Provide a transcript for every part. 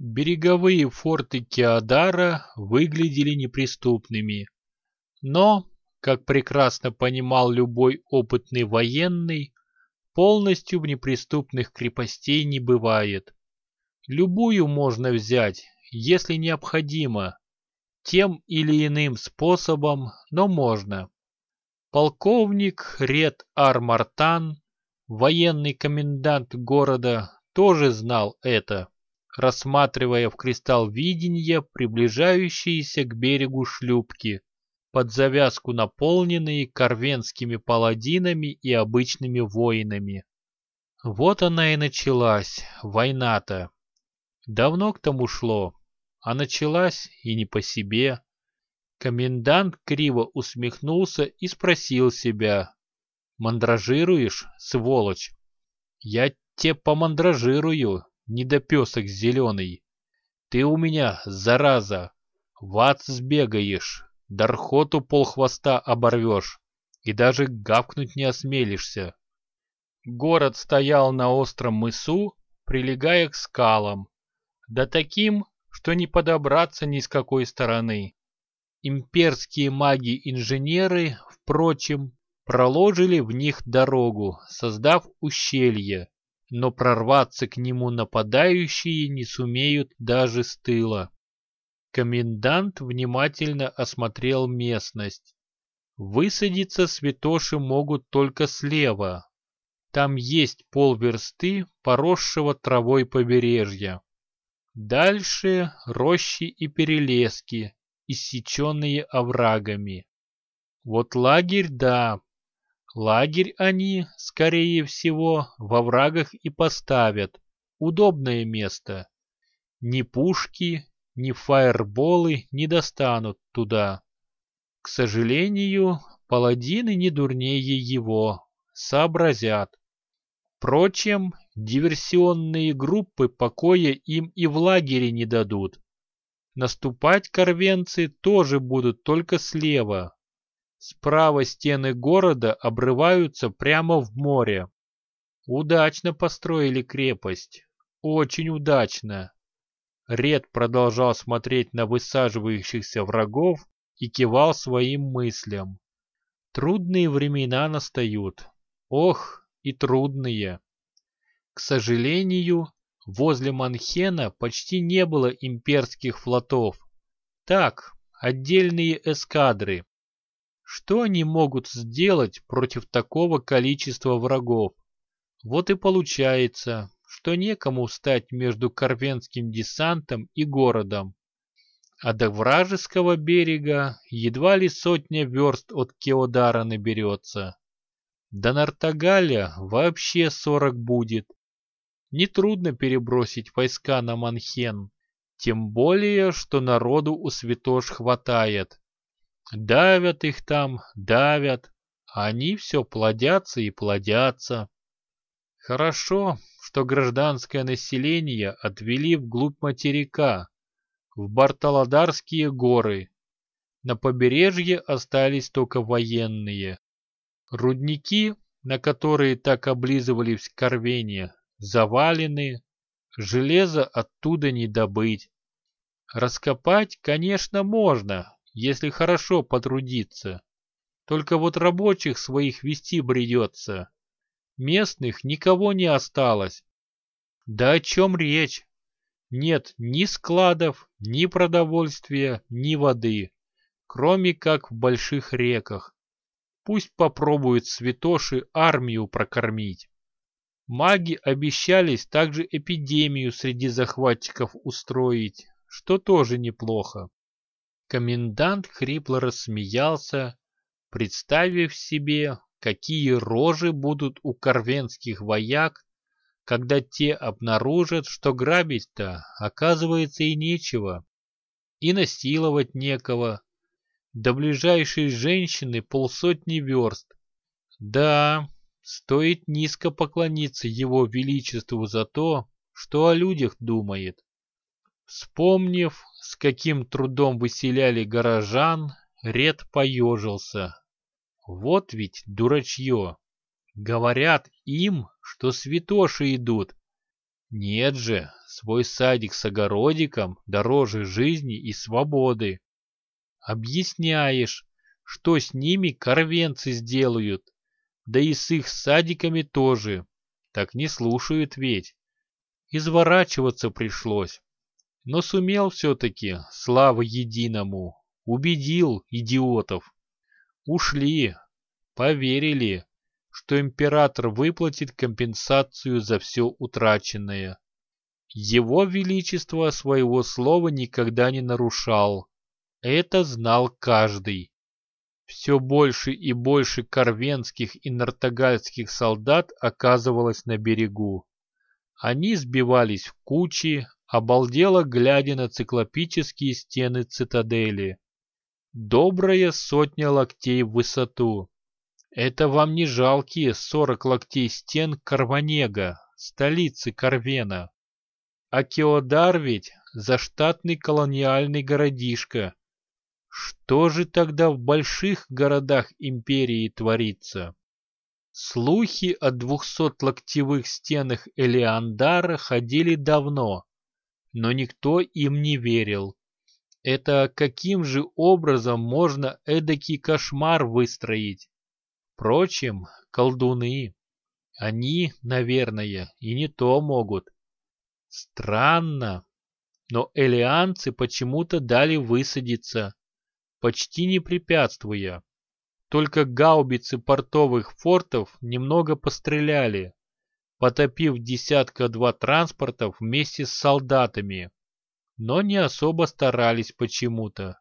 Береговые форты Кеодара выглядели неприступными. Но, как прекрасно понимал любой опытный военный, полностью в неприступных крепостей не бывает. Любую можно взять, если необходимо, тем или иным способом, но можно. Полковник Ред Армартан, военный комендант города, тоже знал это рассматривая в кристалл видения приближающиеся к берегу шлюпки, под завязку наполненные корвенскими паладинами и обычными воинами. Вот она и началась, война-то. Давно к тому шло, а началась и не по себе. Комендант криво усмехнулся и спросил себя. «Мандражируешь, сволочь?» «Я те помандражирую, недопесок зеленый. Ты у меня, зараза, в ад сбегаешь, дархоту полхвоста оборвешь и даже гавкнуть не осмелишься. Город стоял на остром мысу, прилегая к скалам, да таким, что не подобраться ни с какой стороны. Имперские маги-инженеры, впрочем, проложили в них дорогу, создав ущелье, но прорваться к нему нападающие не сумеют даже с тыла. Комендант внимательно осмотрел местность. Высадиться святоши могут только слева. Там есть полверсты поросшего травой побережья. Дальше рощи и перелески, иссеченные оврагами. Вот лагерь, да, Лагерь они, скорее всего, во врагах и поставят. Удобное место. Ни пушки, ни фаерболы не достанут туда. К сожалению, паладины не дурнее его, сообразят. Впрочем, диверсионные группы покоя им и в лагере не дадут. Наступать корвенцы тоже будут только слева, Справа стены города обрываются прямо в море. Удачно построили крепость. Очень удачно. Ред продолжал смотреть на высаживающихся врагов и кивал своим мыслям. Трудные времена настают. Ох, и трудные. К сожалению, возле Манхена почти не было имперских флотов. Так, отдельные эскадры, что они могут сделать против такого количества врагов? Вот и получается, что некому встать между Корвенским десантом и городом. А до вражеского берега едва ли сотня верст от Кеодара наберется. До Нартагаля вообще сорок будет. Нетрудно перебросить войска на Манхен, тем более, что народу у святош хватает. Давят их там, давят, они все плодятся и плодятся. Хорошо, что гражданское население отвели вглубь материка, в Барталадарские горы. На побережье остались только военные. Рудники, на которые так облизывались корвения, завалены, железо оттуда не добыть. Раскопать, конечно, можно, если хорошо потрудиться. Только вот рабочих своих вести бредется. Местных никого не осталось. Да о чем речь? Нет ни складов, ни продовольствия, ни воды, кроме как в больших реках. Пусть попробуют святоши армию прокормить. Маги обещались также эпидемию среди захватчиков устроить, что тоже неплохо. Комендант хрипло рассмеялся, представив себе, какие рожи будут у корвенских вояк, когда те обнаружат, что грабить-то, оказывается, и нечего, и насиловать некого. До ближайшей женщины полсотни верст. Да, стоит низко поклониться его величеству за то, что о людях думает. Вспомнив, с каким трудом выселяли горожан, Ред поежился. Вот ведь дурачье. Говорят им, что святоши идут. Нет же, свой садик с огородиком дороже жизни и свободы. Объясняешь, что с ними корвенцы сделают, да и с их садиками тоже. Так не слушают ведь. Изворачиваться пришлось. Но сумел все-таки, слава единому, убедил идиотов. Ушли, поверили, что император выплатит компенсацию за все утраченное. Его Величество своего слова никогда не нарушал. Это знал каждый. Все больше и больше корвенских и нартогальских солдат оказывалось на берегу. Они сбивались в кучи, обалдело глядя на циклопические стены цитадели. Добрая сотня локтей в высоту. Это вам не жалкие сорок локтей стен Карванега, столицы Карвена. А Кеодар ведь заштатный колониальный городишко. Что же тогда в больших городах империи творится? Слухи о двухсотлоктевых стенах Элеандара ходили давно, но никто им не верил. Это каким же образом можно эдакий кошмар выстроить? Впрочем, колдуны, они, наверное, и не то могут. Странно, но элианцы почему-то дали высадиться, почти не препятствуя. Только гаубицы портовых фортов немного постреляли, потопив десятка-два транспортов вместе с солдатами, но не особо старались почему-то.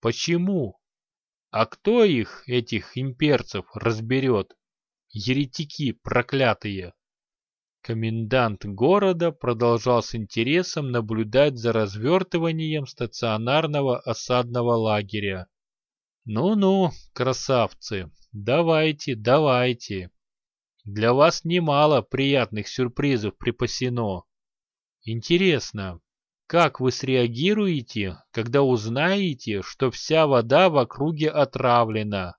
Почему? А кто их, этих имперцев, разберет? Еретики проклятые! Комендант города продолжал с интересом наблюдать за развертыванием стационарного осадного лагеря. «Ну-ну, красавцы, давайте, давайте. Для вас немало приятных сюрпризов припасено. Интересно, как вы среагируете, когда узнаете, что вся вода в округе отравлена?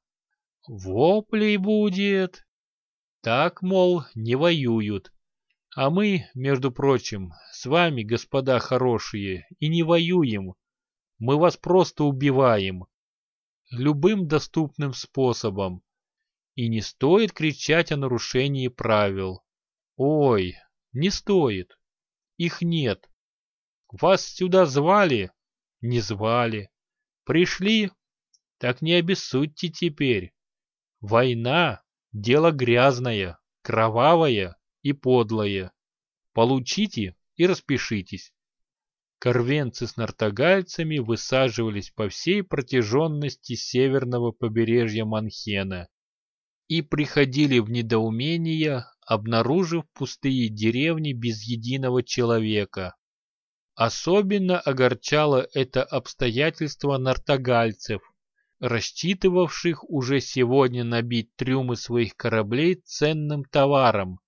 Воплей будет. Так, мол, не воюют. А мы, между прочим, с вами, господа хорошие, и не воюем. Мы вас просто убиваем. Любым доступным способом. И не стоит кричать о нарушении правил. Ой, не стоит. Их нет. Вас сюда звали? Не звали. Пришли? Так не обессудьте теперь. Война — дело грязное, кровавое и подлое. Получите и распишитесь. Корвенцы с нартогальцами высаживались по всей протяженности северного побережья Манхена и приходили в недоумение, обнаружив пустые деревни без единого человека. Особенно огорчало это обстоятельство нартогальцев, рассчитывавших уже сегодня набить трюмы своих кораблей ценным товаром,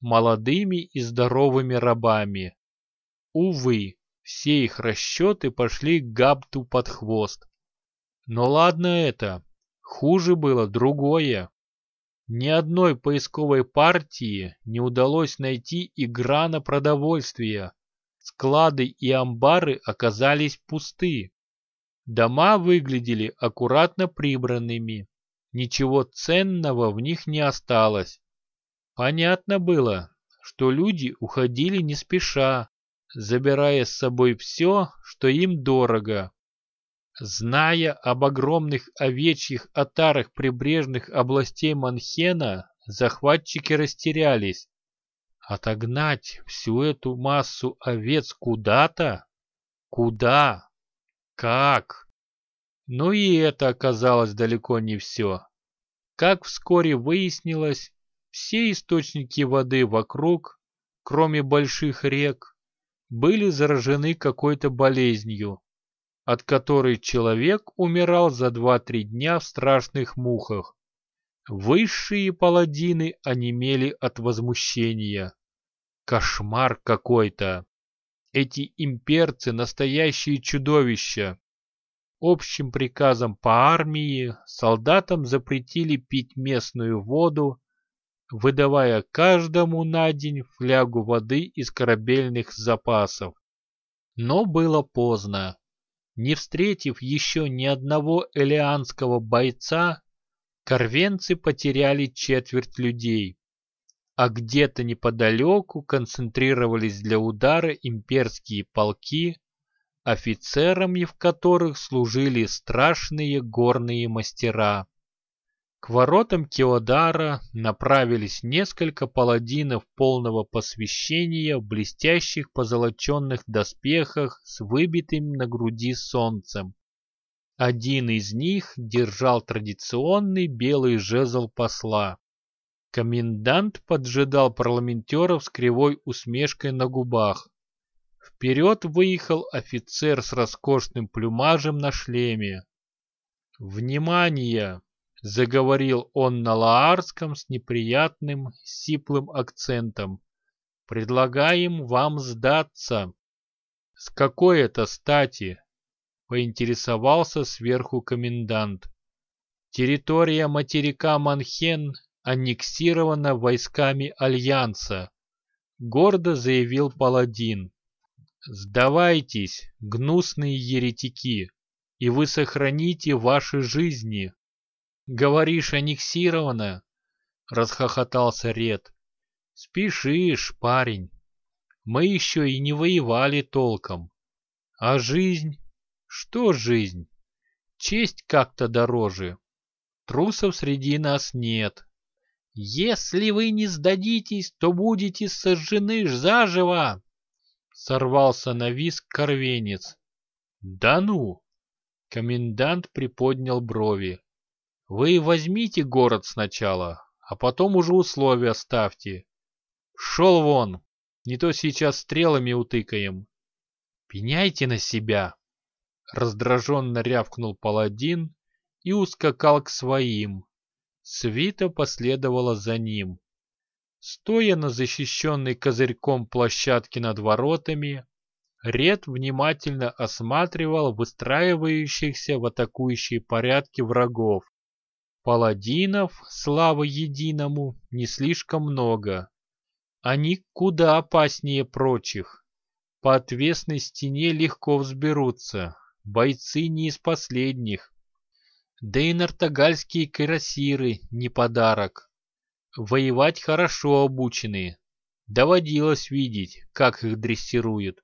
молодыми и здоровыми рабами. Увы, все их расчеты пошли к Гапту под хвост. Но ладно это, хуже было другое. Ни одной поисковой партии не удалось найти и грана продовольствия, Склады и амбары оказались пусты. Дома выглядели аккуратно прибранными. Ничего ценного в них не осталось. Понятно было, что люди уходили не спеша, забирая с собой все, что им дорого. Зная об огромных овечьих отарах прибрежных областей Манхена, захватчики растерялись. Отогнать всю эту массу овец куда-то? Куда? Как? Но и это оказалось далеко не все. Как вскоре выяснилось, все источники воды вокруг, кроме больших рек, были заражены какой-то болезнью, от которой человек умирал за 2-3 дня в страшных мухах. Высшие паладины онемели от возмущения. Кошмар какой-то. Эти имперцы настоящие чудовища. Общим приказом по армии солдатам запретили пить местную воду, выдавая каждому на день флягу воды из корабельных запасов. Но было поздно. Не встретив еще ни одного элеанского бойца, корвенцы потеряли четверть людей, а где-то неподалеку концентрировались для удара имперские полки, офицерами в которых служили страшные горные мастера. К воротам Кеодара направились несколько паладинов полного посвящения в блестящих позолоченных доспехах с выбитым на груди солнцем. Один из них держал традиционный белый жезл посла. Комендант поджидал парламентеров с кривой усмешкой на губах. Вперед выехал офицер с роскошным плюмажем на шлеме. «Внимание!» — заговорил он на лаарском с неприятным, сиплым акцентом. «Предлагаем вам сдаться». «С какой это стати?» — поинтересовался сверху комендант. «Территория материка Манхен аннексирована войсками Альянса», — гордо заявил паладин. «Сдавайтесь, гнусные еретики, и вы сохраните ваши жизни». «Говоришь, аннексировано?» — расхохотался Ред. «Спешишь, парень. Мы еще и не воевали толком. А жизнь? Что жизнь? Честь как-то дороже. Трусов среди нас нет. Если вы не сдадитесь, то будете сожжены заживо!» Сорвался на виск корвенец. «Да ну!» Комендант приподнял брови. Вы возьмите город сначала, а потом уже условия ставьте. Шел вон, не то сейчас стрелами утыкаем. Пеняйте на себя. Раздраженно рявкнул паладин и ускакал к своим. Свита последовала за ним. Стоя на защищенной козырьком площадке над воротами, Ред внимательно осматривал выстраивающихся в атакующие порядки врагов. Паладинов, слава единому, не слишком много. Они куда опаснее прочих. По отвесной стене легко взберутся, бойцы не из последних. Да и нартогальские кирасиры не подарок. Воевать хорошо обученные. Доводилось видеть, как их дрессируют.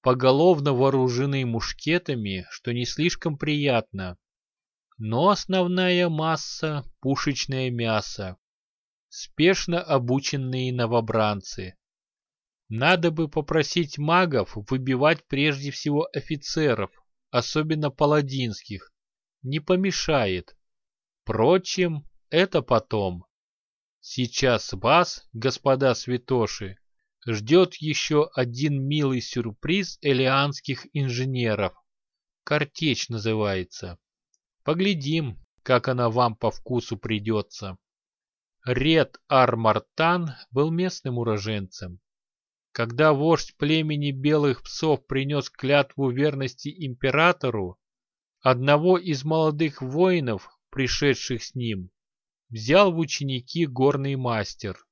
Поголовно вооружены мушкетами, что не слишком приятно но основная масса – пушечное мясо. Спешно обученные новобранцы. Надо бы попросить магов выбивать прежде всего офицеров, особенно паладинских. Не помешает. Впрочем, это потом. Сейчас вас, господа святоши, ждет еще один милый сюрприз элианских инженеров. Картечь называется. Поглядим, как она вам по вкусу придется. Ред Армартан был местным уроженцем. Когда вождь племени белых псов принес клятву верности императору, одного из молодых воинов, пришедших с ним, взял в ученики горный мастер.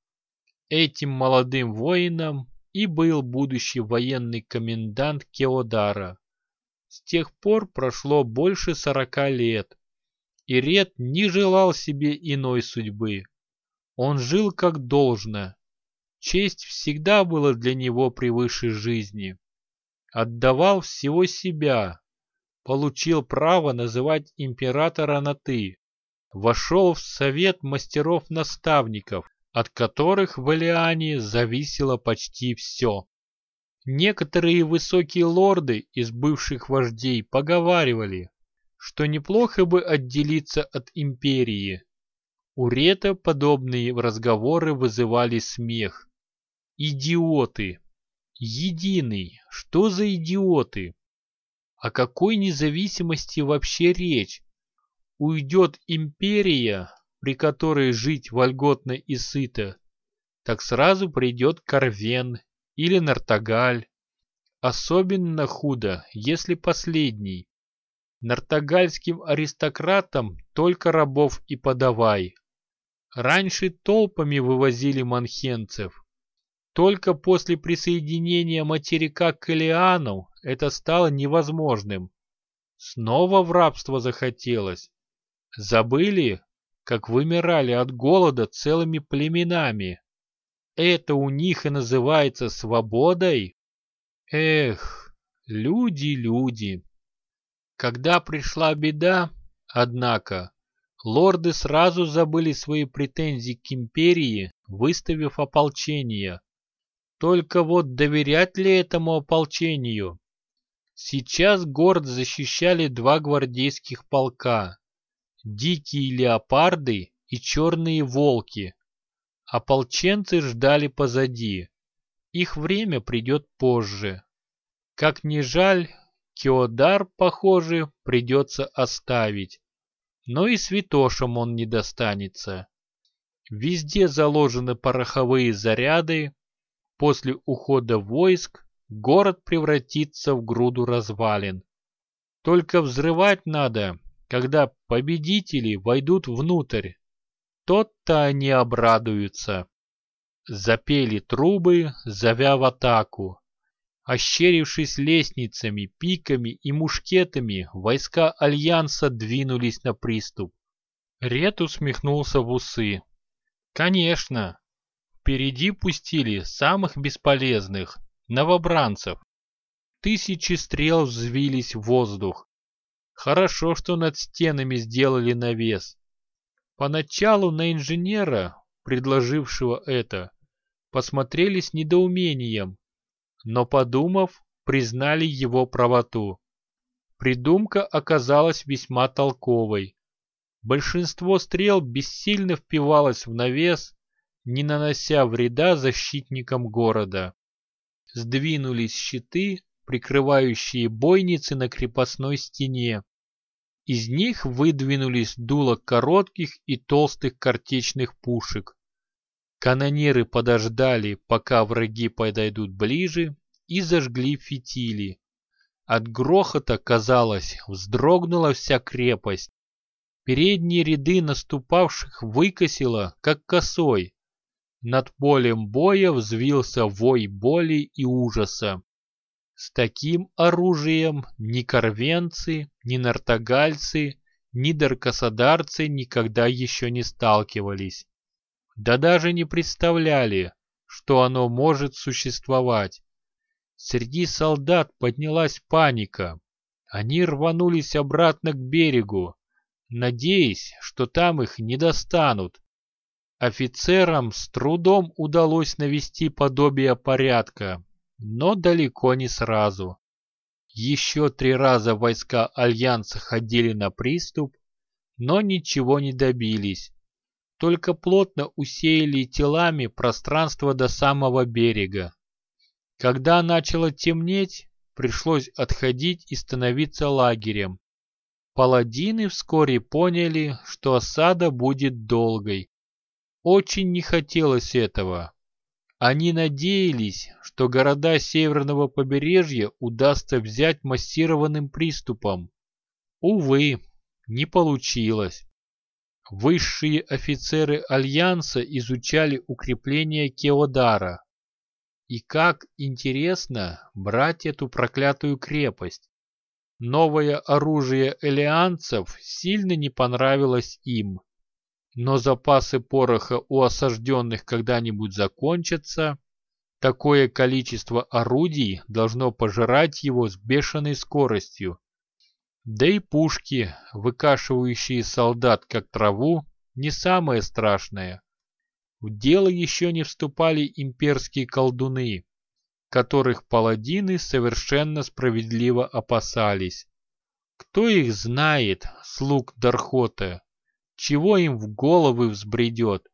Этим молодым воином и был будущий военный комендант Кеодара. С тех пор прошло больше сорока лет, и Ред не желал себе иной судьбы. Он жил как должно. Честь всегда была для него превыше жизни. Отдавал всего себя, получил право называть императора на «ты», вошел в совет мастеров-наставников, от которых в Элиане зависело почти все. Некоторые высокие лорды из бывших вождей поговаривали, что неплохо бы отделиться от империи. У Рета подобные разговоры вызывали смех. Идиоты! Единый! Что за идиоты? О какой независимости вообще речь? Уйдет империя, при которой жить вольготно и сыто, так сразу придет Карвен или Нартагаль. Особенно худо, если последний. Нартагальским аристократам только рабов и подавай. Раньше толпами вывозили манхенцев. Только после присоединения материка к Элиану это стало невозможным. Снова в рабство захотелось. Забыли, как вымирали от голода целыми племенами. Это у них и называется свободой? Эх, люди, люди. Когда пришла беда, однако, лорды сразу забыли свои претензии к империи, выставив ополчение. Только вот доверять ли этому ополчению? Сейчас город защищали два гвардейских полка. Дикие леопарды и черные волки. Ополченцы ждали позади. Их время придет позже. Как ни жаль, Кеодар, похоже, придется оставить. Но и святошам он не достанется. Везде заложены пороховые заряды. После ухода войск город превратится в груду развалин. Только взрывать надо, когда победители войдут внутрь. Тот-то они обрадуются. Запели трубы, зовя в атаку. Ощерившись лестницами, пиками и мушкетами, войска Альянса двинулись на приступ. Ред усмехнулся в усы. Конечно, впереди пустили самых бесполезных, новобранцев. Тысячи стрел взвились в воздух. Хорошо, что над стенами сделали навес. Поначалу на инженера, предложившего это, посмотрели с недоумением, но, подумав, признали его правоту. Придумка оказалась весьма толковой. Большинство стрел бессильно впивалось в навес, не нанося вреда защитникам города. Сдвинулись щиты, прикрывающие бойницы на крепостной стене. Из них выдвинулись дула коротких и толстых картечных пушек. Канонеры подождали, пока враги подойдут ближе, и зажгли фитили. От грохота, казалось, вздрогнула вся крепость. Передние ряды наступавших выкосило, как косой. Над полем боя взвился вой боли и ужаса. С таким оружием ни корвенцы, ни нартогальцы, ни даркосодарцы никогда еще не сталкивались. Да даже не представляли, что оно может существовать. Среди солдат поднялась паника. Они рванулись обратно к берегу, надеясь, что там их не достанут. Офицерам с трудом удалось навести подобие порядка, но далеко не сразу. Еще три раза войска Альянса ходили на приступ, но ничего не добились. Только плотно усеяли телами пространство до самого берега. Когда начало темнеть, пришлось отходить и становиться лагерем. Паладины вскоре поняли, что осада будет долгой. Очень не хотелось этого. Они надеялись, что города северного побережья удастся взять массированным приступом. Увы, не получилось. Высшие офицеры Альянса изучали укрепления Кеодара. И как интересно брать эту проклятую крепость. Новое оружие элеанцев сильно не понравилось им. Но запасы пороха у осажденных когда-нибудь закончатся. Такое количество орудий должно пожирать его с бешеной скоростью. Да и пушки, выкашивающие солдат как траву, не самое страшное. В дело еще не вступали имперские колдуны, которых паладины совершенно справедливо опасались. Кто их знает, слуг Дархота? Чего им в головы взбредет.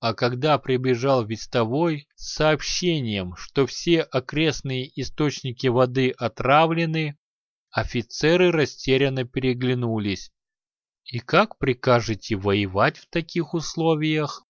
А когда прибежал вестовой с сообщением, что все окрестные источники воды отравлены, офицеры растерянно переглянулись. «И как прикажете воевать в таких условиях?»